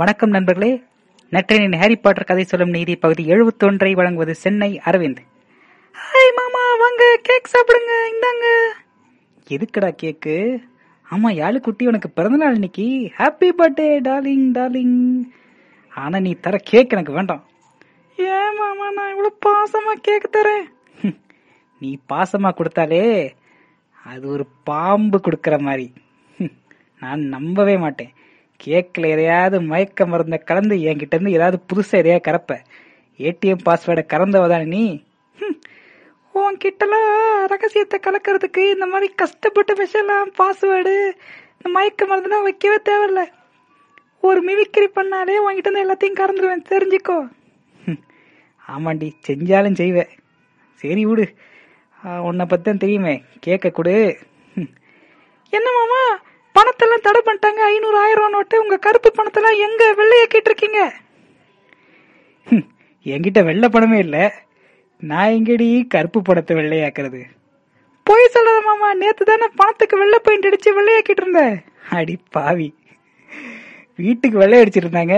வணக்கம் நண்பர்களே. நற்றினின் Harry Potter கதை சொல்லும் நீதி பகுதி எழுபத்தொன்றை வழங்குவது சென்னை அரவிந்த். ஹாய் மாமா வாங்க கேக் சாப்பிடுங்க இந்தாங்க. எதுக்குடா கேக்கு ஆமா யாழு குட்டி உனக்கு பிறந்தநாள் இன்னைக்கு. ஹாப்பி பர்த்டே டார்லிங் டார்லிங் ஆனா நீ தர கேக் எனக்கு வேண்டாம். ஏன் மாமா நான் இவ்வளவு பாசமா கேக் தரேன்? நீ பாசமா கொடுத்தாலே அது ஒரு பாம்பு கொடுக்கற மாதிரி. நான் நம்பவே மாட்டேன். கேக்கில் எதையாவது மயக்க மருந்த கலந்து என்கிட்ட இருந்து ஏதாவது புதுசா எதையா கறப்ப ஏடிஎம் பாஸ்வேர்டை கறந்தவதான நீ? உன்கிட்டலாம் ரகசியத்தை கலக்கிறதுக்கு இந்த மாதிரி கஷ்டப்பட்டு விஷயம்லாம் பாஸ்வேர்டு இந்த மயக்க மருந்துலாம் வைக்கவே தேவையில்ல. ஒரு மிமிக்ரி பண்ணாலே உன்கிட்ட இருந்து எல்லாத்தையும் கறந்துருவேன். தெரிஞ்சுக்கோ. ஆமாண்டி செஞ்சாலும் செய்வேன். சரி விடு. உன்னை பற்றி தான் தெரியுமே. கேட்க கொடு. என்ன மாமா? பணத்தெல்லாம் தடை பண்ணிட்டாங்க. ஐநூறு ஆயிரம் நோட்டு உங்க கருப்பு பணத்தெல்லாம் எங்க வெள்ளையாக்கிட்டு இருக்கீங்க என்கிட்ட வெள்ளை பணமே இல்ல. நான் எங்கடி கருப்பு பணத்தை வெள்ளையாக்குறது? போய் சொல்ற மாமா நேத்து தானே பணத்துக்கு வெள்ளை பெயிண்ட் அடிச்சு வெள்ளையாக்கிட்டு இருந்தேன். அடி பாவி. வீட்டுக்கு வெள்ளை அடிச்சிட்டு இருந்தாங்க.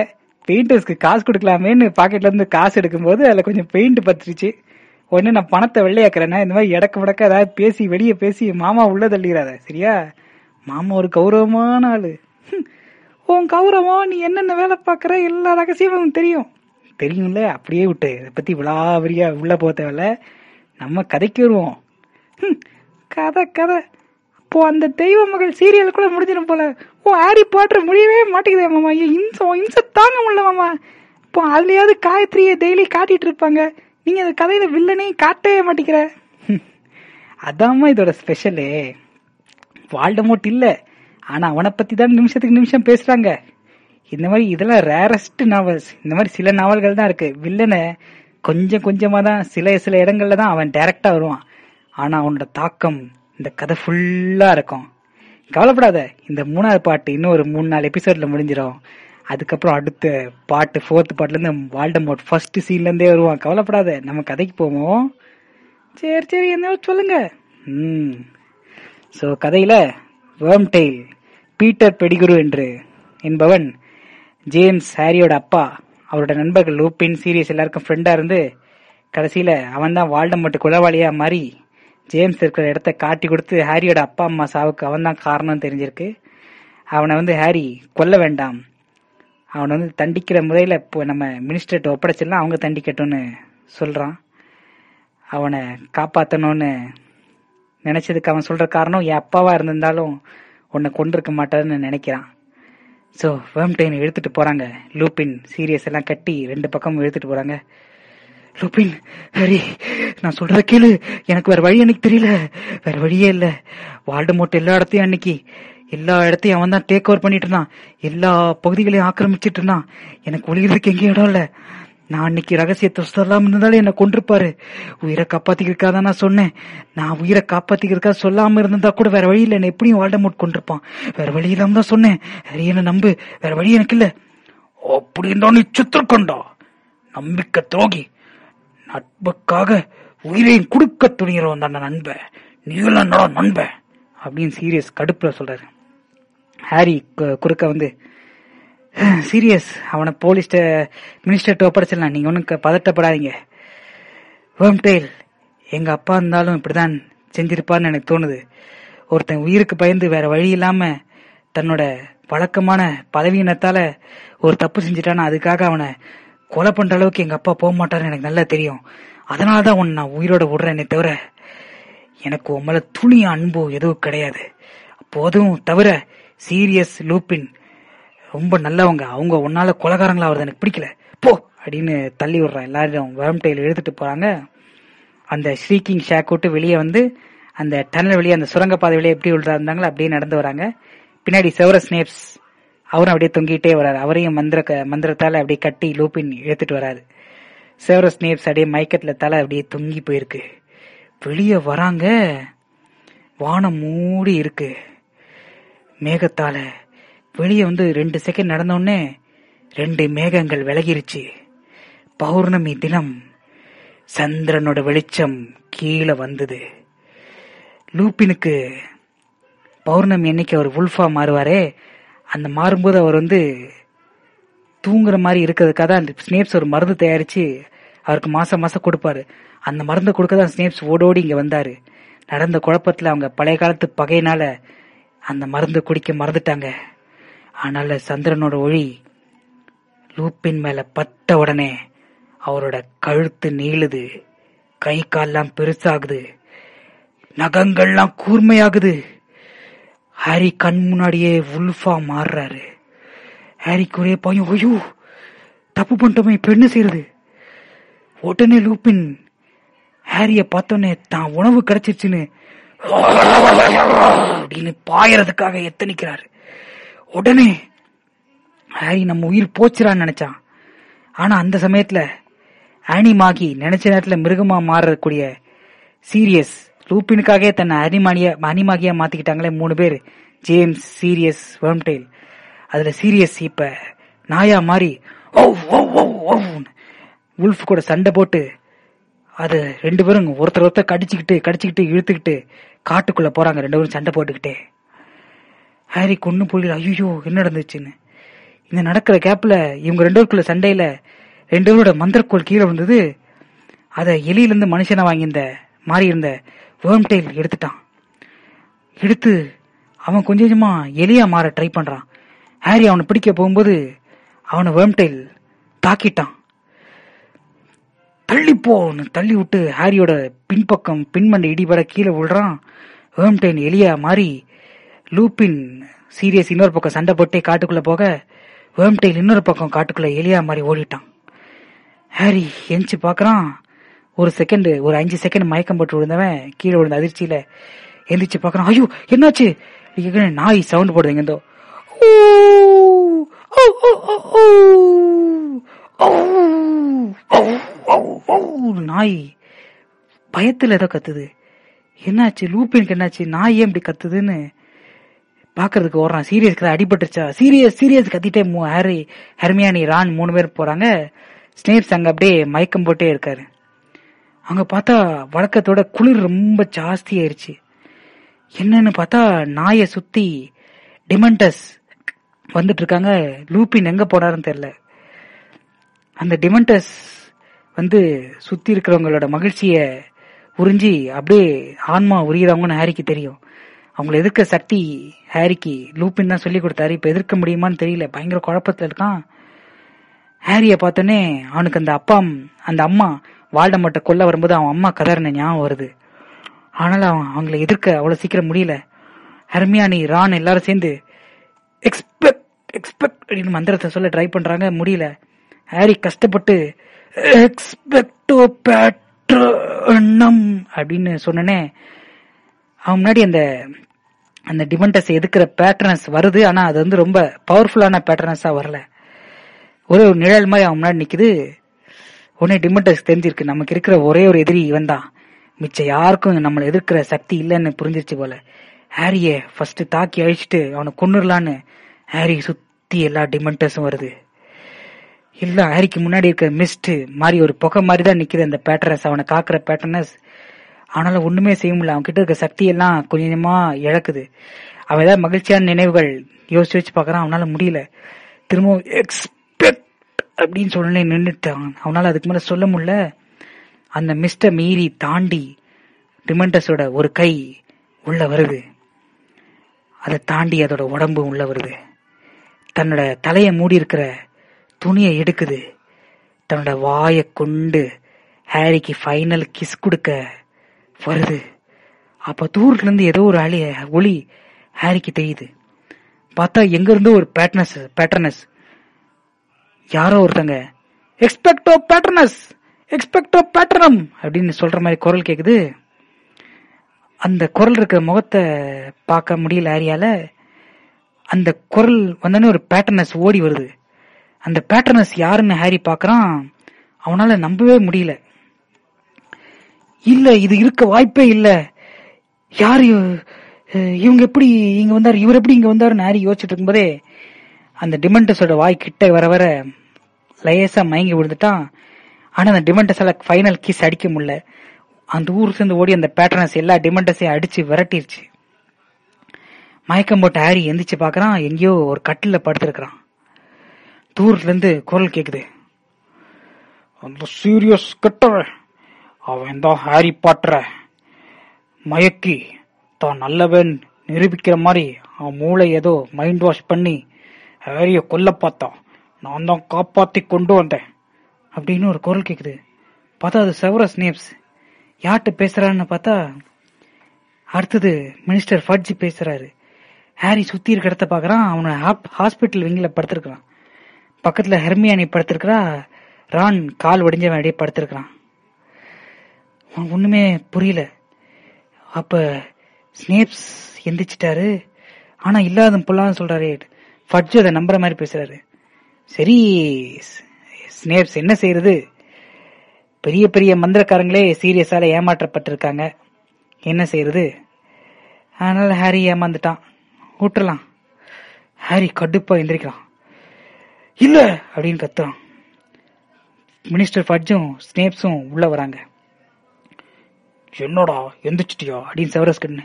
பெயிண்டர்ஸ்க்கு காசு கொடுக்கலாமேன்னு பாக்கெட்ல இருந்து காசு எடுக்கும்போது அதுல கொஞ்சம் பெயிண்ட் பத்துருச்சு. ஒன்னு நான் பணத்தை வெள்ளையாக்குறேன்னா இந்த மாதிரி இடக்கு முடக்க ஏதாவது பேசி வெளியே பேசி மாமா உள்ள தள்ளிடாத சரியா? மாமா ஒரு கௌரவமான ஆளு. உன் கௌரவம் நீ என்னென்ன வேலை பார்க்குற எல்லா ரகசியமும் தெரியும். தெரியும்ல? அப்படியே விட்டு. இதை பத்தி விழாவரியா உள்ள போக தேவையில்ல. நம்ம கதைக்கு வருவோம். கதை கதை. இப்போ அந்த தெய்வ மகள் சீரியல் கூட முடிஞ்சிடும் போல. ஓ ஆரி பாட்டர் முடியவே மாட்டேங்குதே மாமா. ஐயோ, இம்சை உன் தாங்க முடியல மாமா. இப்போ அதுலயாவது காயத்ரியை டெய்லி காட்டிட்டு இருப்பாங்க. நீங்க அந்த கதையில வில்லனையும் காட்டவே மாட்டேங்கிற. அதாம்மா இதோட ஸ்பெஷலு வால்டமோட் இல்ல. ஆனா அவனை பத்தி தான் நிமிஷத்துக்கு நிமிஷம் பேசுறாங்க. இந்த மாதிரி இதெல்லாம் ரேரஸ்ட் நாவல்ஸ் இந்த மாதிரி சில நாவல்கள் தான் இருக்கு. வில்லனை கொஞ்சம் கொஞ்சமா தான் சில சில இடங்கள்ல தான் அவன் டைரக்டா வருவான். ஆனா அவனோட தாக்கம் இந்த கதை ஃபுல்லா இருக்கும். கவலைப்படாத. இந்த மூணாவது பாட்டு இன்னும் ஒரு மூணு நாலு எபிசோட்ல முடிஞ்சிடும் அதுக்கப்புறம் அடுத்த பாட்டு ஃபோர்த் பாட்டுல இருந்து வால்டமோட் ஃபர்ஸ்ட் சீன்ல இருந்தே வருவான். கவலைப்படாத. நம்ம கதைக்கு போவோம். சரி சரி என்ன சொல்லுங்க? ம். ஸோ கதையில வேர்ம்டெயில் பீட்டர் பெடிகுரு என்று என்பவன் ஜேம்ஸ் ஹாரியோட அப்பா அவரோட நண்பர்கள் லூப்பின் சீரியஸ் எல்லாருக்கும் ஃப்ரெண்டாக இருந்து கடைசியில் அவன் தான் வால்டம் மட்டும் குலவாளியாக மாறி ஜேம்ஸ் இருக்கிற இடத்த காட்டி கொடுத்து ஹாரியோட அப்பா அம்மா சாவுக்கு அவன் தான் காரணம் தெரிஞ்சிருக்கு. அவனை வந்து ஹாரி கொல்ல வேண்டாம். அவனை வந்து தண்டிக்கிற முறையில் இப்போ நம்ம மினிஸ்டர்கிட்ட ஒப்படைச்சிடலாம் அவங்க தண்டிக்கட்டும்னு சொல்கிறான் அவனை காப்பாற்றணும்னு நினைச்சதுக்கு அவன் சொல்ற காரணம் என் அப்பாவா இருந்திருந்தாலும் உன்னை கொண்டிருக்க மாட்டாருன்னு நினைக்கிறான். ஸோ வேம்டைன் இழுத்துட்டு போறாங்க. லூப்பின் சீரியஸ் எல்லாம் கட்டி ரெண்டு பக்கமும் இழுத்துட்டு போறாங்க. லூப்பின் ஹரி நான் சொல்ற கேளு. எனக்கு வேற வழி எனக்கு தெரியல. வேற வழியே இல்ல. வால்டமோட் எல்லா இடத்தையும் அன்னைக்கு எல்லா இடத்தையும் அவன் தான் டேக் ஓவர் பண்ணிட்டு இருந்தான். எல்லா பகுதிகளையும் ஆக்கிரமிச்சிட்டு இருந்தான். எனக்கு ஒளிகிறதுக்கு எங்கேயும் இடம் இல்லை. நான் அன்னைக்கு ரகசியத்தை சொல்லாம இருந்தாலும் என்ன கொண்டிருப்பாரு உயிரை காப்பாத்திக்கிறதுக்காக தான் நான் சொன்னேன். நான் உயிரை காப்பாத்திக்கிறதுக்காக சொல்லாம இருந்தா கூட வேற வழியில் என்ன எப்படியும் வாழ்டமோட் கொண்டிருப்பான் வேற வழி இல்லாம தான் சொன்னேன். ஹரி என்ன நம்பு? வேற வழி எனக்கு இல்ல. அப்படி இருந்தா நீ சித்திரக்கண்டா? நம்பிக்கை துரோகி. நட்புக்காக உயிரையும் கொடுக்க துணிகிறவன் தான் நண்பன் நீலாம் நண்ப. அப்படின்னு சீரியஸ் கடுப்புல சொல்றாரு. ஹாரி கு- குறுக்க வந்து சீரியஸ் அவனை போலீஸ்ட மினிஸ்டர்கிட்ட ஒப்படைச்சிடலாம். நீங்க ஒன்றும் பதட்டப்படாதீங்க. வேம்டெயில் எங்க அப்பா இருந்தாலும் இப்படிதான் செஞ்சிருப்பான்னு எனக்கு தோணுது. ஒருத்தன் உயிருக்கு பயந்து வேற வழி இல்லாம தன்னோட வழக்கமான பதவியினத்தால ஒரு தப்பு செஞ்சுட்டானா அதுக்காக அவனை கொலை பண்ற அளவுக்கு எங்க அப்பா போக மாட்டாருன்னு எனக்கு நல்லா தெரியும். அதனாலதான் உன் நான் உயிரோட விடுறேனே தவிர எனக்கு உன் மேல துணி அன்போ எதுவும் கிடையாது. போதும் தவிர சீரியஸ் லூப்பின் ரொம்ப நல்லவங்க. அவங்க உன்னால கொலகாரங்களா வருது எனக்கு பிடிக்கல. போ! அப்படின்னு தள்ளி விடுறான். எல்லாரும் வேம்டையில் எழுதிட்டு போறாங்க. அந்த ஸ்ரீக்கிங் ஷேக் விட்டு வெளியே வந்து அந்த டனல் வெளியே அந்த சுரங்கப்பாதை வெளியே எப்படி உள்ளா இருந்தாங்களோ அப்படியே நடந்து வராங்க. பின்னாடி செவர ஸ்னேப்ஸ் அவரும் அப்படியே தொங்கிட்டே வராரு. அவரையும் மந்திர மந்திரத்தால அப்படியே கட்டி லூப்பின் இழுத்துட்டு வராரு. செவர ஸ்னேப்ஸ் அப்படியே மயக்கத்துல தலை அப்படியே தொங்கி போயிருக்கு. வெளியே வராங்க. வானம் மூடி இருக்கு. மேகத்தால வெளியே வந்து ரெண்டு செகண்ட் நடந்தோடனே ரெண்டு மேகங்கள் விலகிருச்சு. பௌர்ணமி தினம் சந்திரனோட வெளிச்சம் கீழே வந்தது. லூப்பினுக்கு பௌர்ணமி அன்னைக்கு அவர் உல்ஃபா மாறுவாரே அந்த மாறும்போது அவர் வந்து தூங்குற மாதிரி இருக்கிறதுக்காக தான் அந்த ஸ்னேப்ஸ் ஒரு மருந்து தயாரிச்சு அவருக்கு மாசம் மாசம் கொடுப்பாரு. அந்த மருந்து கொடுக்க தான் ஸ்னேப்ஸ் ஓடோடி இங்க வந்தாரு. நடந்த குழப்பத்தில் அவங்க பழைய காலத்து பகையினால அந்த மருந்து குடிக்க மறந்துட்டாங்க. ஆனால சந்திரனோட ஒளி லூப்பின் மேல பட்ட உடனே அவரோட கழுத்து நீளுது. கை கால்லாம் பெருசாகுது. நகங்கள்லாம் கூர்மையாகுது. ஹாரி கண் முன்னாடியே உல்ஃபா மாறுறாரு. ஹாரிக்கு ஒரே பயம் ஐயோ தப்பு பண்ணிட்டோமே பெண்ணு என்ன செய்யறது உடனே லூப்பின் ஹாரிய பார்த்தோன்னே தான் உணவு கிடைச்சிருச்சுன்னு அப்படின்னு பாயறதுக்காக எத்தனிக்கிறாரு. உடனே ஹாரி நம்ம உயிர் போச்சுறான்னு நினைச்சான். ஆனா அந்த சமயத்துல ஆனிமாகி நினைச்ச நேரத்துல மிருகமா மாறக்கூடிய சீரியஸ் லூப்பினுக்காக தன்னை அனிமானிய அனிமாகியா மாத்திக்கிட்டாங்களே மூணு பேர் ஜேம்ஸ் சீரியஸ் வேம்டெயில் அதுல சீரியஸ் இப்ப நாயா மாறி ஓ ஓ ஓ உல்ஃப் கூட சண்டை போட்டு அது ரெண்டு பேரும் ஒருத்தர் ஒருத்தர் கடிச்சுக்கிட்டு கடிச்சுக்கிட்டு இழுத்துக்கிட்டு காட்டுக்குள்ள போறாங்க ரெண்டு பேரும் சண்டை போட்டுக்கிட்டே. ஹாரி கொண்டு புரியல ஐயோ என்ன நடந்துச்சுன்னு. இந்த நடக்கிற கேப்ல இவங்க ரெண்டு பேருக்குள்ள சண்டையில ரெண்டு பேரோட மந்திரக்கோள் கீழே வந்தது அதை எலியிலிருந்து மனுஷனை வாங்கியிருந்த மாறி இருந்த வேர்ம்டெயில் எடுத்துட்டான். எடுத்து அவன் கொஞ்சம் கொஞ்சமா எலியா மாற ட்ரை பண்றான். ஹாரி அவனை பிடிக்க போகும்போது அவனை வேர்ம்டெயில் தாக்கிட்டான். தள்ளி போன்னு தள்ளி விட்டு ஹாரியோட பின்பக்கம் பின்மண்டை இடிபட கீழே விழுறான். வேர்ம்டெயின் எலியா மாறி லூப்பின் சீரியஸ் இன்னொரு பக்கம் சண்டை போட்டே காட்டுக்குள்ள போக வேம்டெயில் இன்னொரு பக்கம் காட்டுக்குள்ள எலியா மாதிரி ஓடிட்டான். ஹாரி எஞ்சி பாக்குறான். ஒரு செகண்ட் ஒரு அஞ்சு செகண்ட் மயக்கம் போட்டு விழுந்தவன் கீழே விழுந்த அதிர்ச்சியில எந்திரிச்சு பாக்குறான். ஐயோ என்னாச்சு? நாய் சவுண்ட் போடுது எங்கேந்தோ நாய் பயத்துல ஏதோ கத்துது. என்னாச்சு? லூப்பினுக்கு என்னாச்சு? நாய் ஏன் இப்படி கத்துதுன்னு பாக்குறதுக்கு ஓடுறான். சீரியஸ்க்கு அடிபட்டுருச்சா? சீரியஸ் சீரியஸ் கத்திட்டே மூ ஹாரி ஹெர்மியானி ரான் மூணு பேர் போறாங்க. ஸ்னேப்ஸ் அங்க அப்படியே மயக்கம் போட்டே இருக்காரு. அங்க பார்த்தா வழக்கத்தோட குளிர் ரொம்ப ஜாஸ்தி ஆயிருச்சு. என்னன்னு பார்த்தா நாயை சுத்தி டிமண்டஸ் வந்துட்டு இருக்காங்க லூப்பின் எங்க போனாருன்னு தெரியல. அந்த டிமண்டஸ் வந்து சுத்தி இருக்கிறவங்களோட மகிழ்ச்சிய உறிஞ்சி அப்படியே ஆன்மா உரியறவங்கன்னு ஹாரிக்கு தெரியும். அவங்களை எதிர்க்க சக்தி ஹாரிக்கு லூப்பின் தான் சொல்லி கொடுத்தாரு. இப்ப எதிர்க்க முடியுமான்னு தெரியல. பயங்கர குழப்பத்துல இருக்கான். ஹாரிய பார்த்தோன்னே அவனுக்கு அந்த அப்பா அந்த அம்மா வால்டமட்ட கொல்ல வரும்போது அவன் அம்மா கதறின ஞாபகம் வருது. ஆனாலும் அவன் அவங்கள எதிர்க்க அவ்வளவு சீக்கிரம் முடியல. ஹர்மியானி ரான் எல்லாரும் சேர்ந்து எக்ஸ்பெக்ட் எக்ஸ்பெக்ட் அப்படின்னு மந்திரத்தை சொல்ல ட்ரை பண்றாங்க. முடியல. ஹாரி கஷ்டப்பட்டு எக்ஸ்பெக்டோ பேட்ரம் அப்படின்னு சொன்னனே அவன் முன்னாடி அந்த அந்த டிமண்டஸ் எதுக்குற பேட்டர்னஸ் வருது ஆனா அது வந்து ரொம்ப பவர்ஃபுல்லான பேட்டர்னஸா வரல. ஒரே ஒரு நிழல் மாதிரி அவன் முன்னாடி நிக்குது. உடனே டிமண்டஸ் தெரிஞ்சிருக்கு நமக்கு இருக்கிற ஒரே ஒரு எதிரி இவன் தான். மிச்சம் யாருக்கும் நம்மளை எதிர்க்கிற சக்தி இல்லைன்னு புரிஞ்சிருச்சு போல. ஹாரிய ஃபர்ஸ்ட் தாக்கி அழிச்சிட்டு அவனை கொன்னுடலான்னு ஹாரி சுத்தி எல்லா டிமண்டஸும் வருது. இல்ல ஹாரிக்கு முன்னாடி இருக்கிற மிஸ்ட் மாதிரி ஒரு புகை மாதிரி தான் நிக்குது அந்த பேட்டர்னஸ் அவனை காக்குற பேட்டர்னஸ் அவனால ஒண்ணுமே செய்ய முடியல. அவன் கிட்ட இருக்க சக்தி எல்லாம் கொஞ்சம் கொஞ்சமா இழக்குது. அவன் ஏதாவது மகிழ்ச்சியான நினைவுகள் யோசிச்சு வச்சு பாக்குறான் அவனால முடியல. திரும்பவும் எக்ஸ்பெக்ட் அப்படின்னு சொல்லி நின்றுட்டான் அவனால அதுக்கு மேல சொல்ல முடியல. அந்த மிஸ்ட மீறி தாண்டி டிமெண்டஸோட ஒரு கை உள்ள வருது. அதை தாண்டி அதோட உடம்பு உள்ள வருது. தன்னோட தலையை மூடி இருக்கிற துணியை எடுக்குது. தன்னோட வாயை கொண்டு ஹாரிக்கு ஃபைனல் கிஸ் கொடுக்க வருது. அப்ப தூரத்துல இருந்து ஏதோ ஒரு அழி ஒளி ஹாரிக்கு தெரியுது. பார்த்தா எங்க இருந்து ஒரு பேட்டர்னஸ் பேட்டர்னஸ் யாரோ ஒருத்தங்க எக்ஸ்பெக்டோ பேட்டர்னஸ் எக்ஸ்பெக்டோ பேட்டர்னம் அப்படின்னு சொல்ற மாதிரி குரல் கேக்குது. அந்த குரல் இருக்கிற முகத்தை பார்க்க முடியல ஹாரியால. அந்த குரல் வந்தோடனே ஒரு பேட்டர்னஸ் ஓடி வருது. அந்த பேட்டர்னஸ் யாருன்னு ஹாரி பாக்குறான் அவனால நம்பவே முடியல. இல்ல இது இருக்க வாய்ப்பே இல்ல. யாரு இவங்க எப்படி இங்க வந்தாரு? இவர் எப்படி இங்க வந்தாருன்னு ஹாரி யோசிச்சுட்டு இருக்கும்போதே அந்த டிமெண்டஸோட வாய் கிட்ட வர வர லேசா மயங்கி விழுந்துட்டான். ஆனா அந்த டிமெண்டஸால ஃபைனல் கிஸ் அடிக்க முடியல. அந்த ஊர் சேர்ந்து ஓடி அந்த பேட்டர்னஸ் எல்லா டிமெண்டஸையும் அடிச்சு விரட்டிருச்சு. மயக்கம் போட்டு ஹாரி எந்திரிச்சு பாக்குறான் எங்கேயோ ஒரு கட்டில படுத்திருக்கிறான். தூரத்துல இருந்து குரல் கேக்குது. அந்த சீரியஸ் கெட்டவன். அவன் தான் ஹாரி பாட்டர. மயக்கி தான் நல்லவன் நிரூபிக்கிற மாதிரி அவன் மூளை ஏதோ மைண்ட் வாஷ் பண்ணி ஹாரிய கொல்ல பார்த்தான். நான் தான் காப்பாத்தி கொண்டு வந்தேன் அப்படின்னு ஒரு குரல் கேக்குது. பார்த்தா அது செவர ஸ்னேப்ஸ் யார்கிட்ட பேசுறான்னு பார்த்தா அடுத்தது மினிஸ்டர் ஃபட்ஜி பேசுறாரு. ஹாரி சுத்தி இருக்க இடத்த பாக்குறான் அவனை ஹாஸ்பிட்டல் விங்கில படுத்திருக்கிறான். பக்கத்துல ஹெர்மியானி படுத்திருக்கிறா ரான் கால் ஒடிஞ்சவன் அப்படியே படுத்திருக்கிறான். அவனுக்கு ஒண்ணுமே புரியல. அப்ப ஸ்னேப்ஸ் எந்திரிச்சிட்டாரு. ஆனா இல்லாத பொல்லாத சொல்கிறாரு ஃபட்ஜ் அதை நம்புற மாதிரி பேசுறாரு. சரி ஸ்னேப்ஸ் என்ன செய்யறது? பெரிய பெரிய மந்திரக்காரங்களே சீரியஸால ஏமாற்றப்பட்டிருக்காங்க. என்ன செய்யறது? அதனால ஹாரி ஏமாந்துட்டான். விட்டுறலாம் ஹாரி கடுப்பா எந்திரிக்கிறான். இல்ல! அப்படின்னு கத்துறான். மினிஸ்டர் ஃபட்ஜும் ஸ்னேப்ஸும் உள்ள வராங்க. என்னடா எந்திரிச்சிட்டியா? அப்படின்னு செவரஸ் கண்ணு.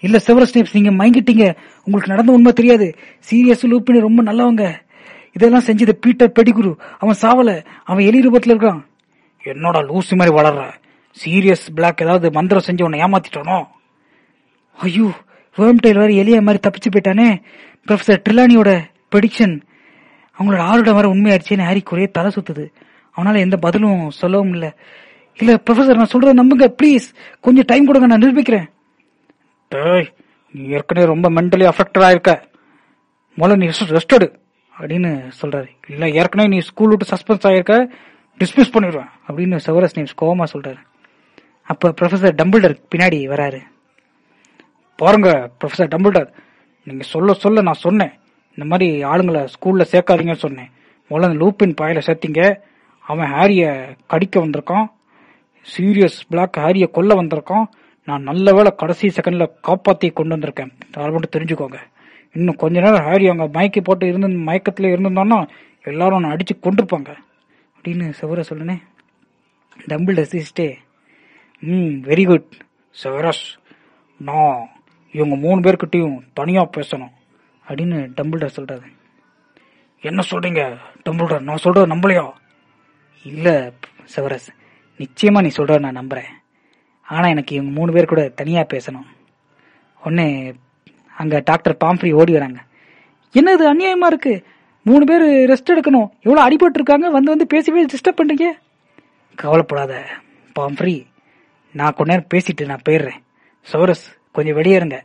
இல்ல செவரஸ் நீங்க மயங்கிட்டீங்க. உங்களுக்கு நடந்த உண்மை தெரியாது. சீரியஸ் லூப்பினு ரொம்ப நல்லவங்க. இதெல்லாம் செஞ்சது பீட்டர் பெடிகுரு. அவன் சாவல. அவன் எலி ரூபத்துல இருக்கான். என்னடா லூசி மாதிரி வளர்ற. சீரியஸ் பிளாக் ஏதாவது மந்திரம் செஞ்சு உன்னை ஏமாத்திட்டானோ? ஐயோ வேர்ம் டெய்ல் வேற எலிய மாதிரி தப்பிச்சு போயிட்டானே. ப்ரொஃபசர் ட்ரிலானியோட ப்ரெடிக்ஷன் அவங்களோட ஆளோட வர உண்மையாயிருச்சேன்னு ஹாரி ஒரே தலை சுத்துது. அவனால எந்த பதிலும் சொல்லவும் இல்லை. இல்ல ப்ரொஃபசர் நான் சொல்றத நம்புங்க ப்ளீஸ் கொஞ்சம் டைம் கொடுங்க நான் நிரூபிக்கிறேன். நீ ஏற்கனவே ரொம்ப மென்டலி அஃபெக்டடா இருக்க முதல்ல நீ ரெஸ்ட் எடு அப்படின்னு சொல்றாரு. இல்ல ஏற்கனவே நீ ஸ்கூல் விட்டு சஸ்பென்ஸ் ஆயிருக்க டிஸ்மிஸ் பண்ணிடுவேன் அப்படின்னு செவரஸ் நேம்ஸ் கோவமா சொல்றாரு. அப்ப ப்ரொஃபசர் டம்பிள்டர் பின்னாடி வராரு. பாருங்க ப்ரொஃபசர் டம்பிள்டர் நீங்க சொல்ல சொல்ல நான் சொன்னேன். இந்த மாதிரி ஆளுங்களை ஸ்கூல்ல சேர்க்காதீங்கன்னு சொன்னேன். முதல்ல அந்த லூப்பின் பாயில சேர்த்தீங்க. அவன் ஹாரிய கடிக்க வந்திருக்கான். சீரியஸ் பிளாக் ஹாரிய கொல்ல வந்திருக்கான். நான் நல்ல வேளை கடைசி செகண்ட்ல காப்பாத்தி கொண்டு வந்திருக்கேன். அதை மட்டும் தெரிஞ்சுக்கோங்க. இன்னும் கொஞ்ச நேரம் ஹாரி அவங்க மயக்கி போட்டு இருந்து மயக்கத்துல இருந்திருந்தோன்னா எல்லாரும் நான் அடிச்சு கொண்டிருப்பாங்க அப்படின்னு செவர சொல்லுனே. டம்பிள் ரசிஸ்டே ம் வெரி குட் செவரஸ் நான் இவங்க மூணு பேர்கிட்டையும் தனியா பேசணும். அப்படின்னு டம்பிள்டர் சொல்றாரு. என்ன சொல்றீங்க டம்பிள்டர் நான் சொல்றது நம்பலையா? இல்ல செவரஸ். நிச்சயமா நீ சொல்ற நான் நம்புறேன். ஆனா எனக்கு இவங்க மூணு பேர் கூட தனியா பேசணும். ஒன்னு அங்க டாக்டர் பாம்ஃப்ரி ஓடி வராங்க. என்ன இது அநியாயமா இருக்கு? மூணு பேர் ரெஸ்ட் எடுக்கணும். எவ்வளவு அடிபட்டு இருக்காங்க வந்து வந்து பேசி டிஸ்டர்ப் பண்றீங்க கவலைப்படாத பாம்ஃப்ரி நான் கொஞ்ச நேரம் பேசிட்டு நான் போயிடுறேன். சௌரஸ் கொஞ்சம் வெளியேறுங்க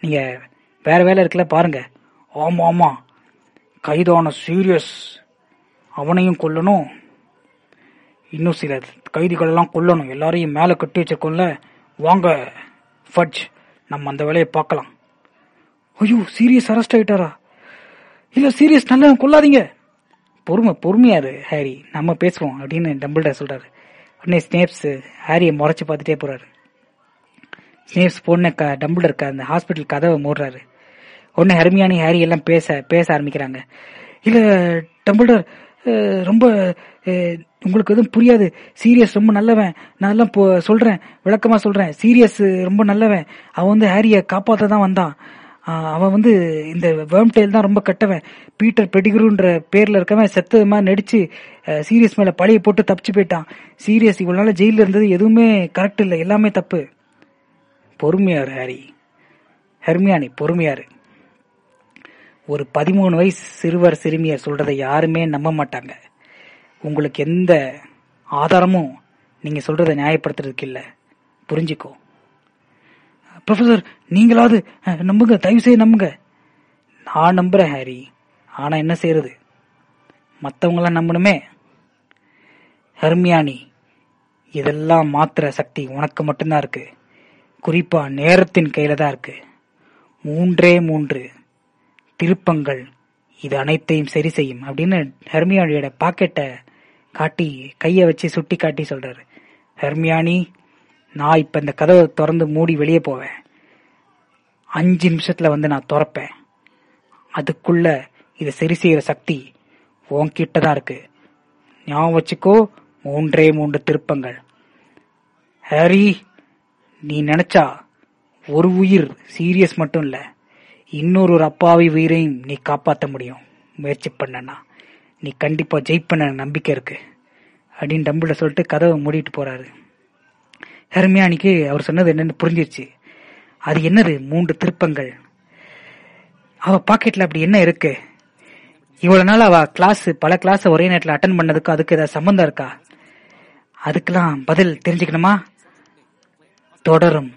நீங்க வேற வேலை இருக்குல்ல பாருங்க. ஆமா ஆமா. கைதான சீரியஸ். அவனையும் கொல்லணும். இன்னும் சில கைதிகளெல்லாம் கொல்லணும். எல்லாரையும் மேலே கட்டி வச்சிருக்கோம்ல. வாங்க ஃபட்ஜ் நம்ம அந்த வேலையை பார்க்கலாம். ஐயோ சீரியஸ் அரெஸ்ட் ஆயிட்டாரா? இல்லை சீரியஸ் நல்லா கொல்லாதீங்க. பொறுமை பொறுமையாரு ஹாரி. நம்ம பேசுவோம் அப்படின்னு டம்பிள்டா சொல்கிறாரு உடனே ஸ்னேப்ஸ் ஹாரியை முறைச்சி பார்த்துட்டே போகிறாரு ஸ்னேப்ஸ் பொண்ணு க டம்பிள்டர் க அந்த ஹாஸ்பிட்டல் கதவை மூடுறாரு. உடனே ஹெர்மியானி ஹாரி எல்லாம் பேச பேச ஆரம்பிக்கிறாங்க. இல்லை டம்பிள்டர் ரொம்ப உங்களுக்கு எதுவும் புரியாது. சீரியஸ் ரொம்ப நல்லவன். நான் எல்லாம் போ- சொல்றேன். விளக்கமா சொல்றேன். சீரியஸ் ரொம்ப நல்லவன். அவன் வந்து ஹாரியை காப்பாத்த தான் வந்தான் அவன் வந்து இந்த வேர்ம் டெயில் தான் ரொம்ப கட்டவன். பீட்டர் பெடிகுருன்ற பேர்ல இருக்கவன் செத்தது மாதிரி நடிச்சு சீரியஸ் மேல பழைய போட்டு தப்பிச்சு போயிட்டான். சீரியஸ் இவ்வளவு நாள் ஜெயில இருந்தது எதுவுமே கரெக்ட் இல்லை. எல்லாமே தப்பு. பொறுமையாரு ஹாரி. ஹெர்மியானி பொறுமையாரு. ஒரு பதிமூணு வயசு சிறுவர் சிறுமியர் சொல்றதை யாருமே நம்ப மாட்டாங்க. உங்களுக்கு எந்த ஆதாரமும் நீங்கள் சொல்கிறத நியாயப்படுத்துறதுக்கு இல்லை. புரிஞ்சுக்கோ. ப்ரொஃபஸர் நீங்களாவது நம்புங்க தயவு செய்து நம்புங்க. நான் நம்புகிறேன் ஹாரி. ஆனால் என்ன செய்யறது? மற்றவங்களாம் நம்பணுமே. ஹர்மியானி இதெல்லாம் மாத்திர சக்தி உனக்கு மட்டும்தான் இருக்கு. குறிப்பா நேரத்தின் கையில தான் இருக்கு. மூன்றே மூன்று. திருப்பங்கள் இது அனைத்தையும் சரி செய்யும் அப்படின்னு ஹெர்மியானியோட பாக்கெட்டை காட்டி கையை வச்சு சுட்டி காட்டி சொல்றாரு. ஹெர்மியானி நான் இப்ப இந்த கதவை திறந்து மூடி வெளியே போவேன். அஞ்சு நிமிஷத்துல வந்து நான் திறப்பேன். அதுக்குள்ள இதை சரி செய்யற சக்தி உன்கிட்ட தான் இருக்கு. ஞாபகம் வச்சுக்கோ மூன்றே மூன்று திருப்பங்கள். ஹாரி நீ நினைச்சா ஒரு உயிர் சீரியஸ் மட்டும் இல்ல இன்னொரு ஒரு அப்பாவி உயிரையும் நீ காப்பாத்த முடியும். முயற்சி பண்ணனா. நீ கண்டிப்பா ஜெயிப்பன நம்பிக்கை இருக்கு. அப்படின்னு டம்பிள சொல்லிட்டு கதவை மூடிட்டு போறாரு. ஹெர்மியானிக்கு அவர் சொன்னது என்னன்னு புரிஞ்சிருச்சு. அது என்னது? மூன்று திருப்பங்கள். அவ பாக்கெட்ல அப்படி என்ன இருக்கு? இவ்வளவு நாள் அவ கிளாஸ் பல கிளாஸ் ஒரே நேரத்தில் அட்டன் பண்ணதுக்கு அதுக்கு ஏதாவது சம்பந்தம் இருக்கா? அதுக்கெல்லாம் பதில் தெரிஞ்சுக்கணுமா? தொடரும்.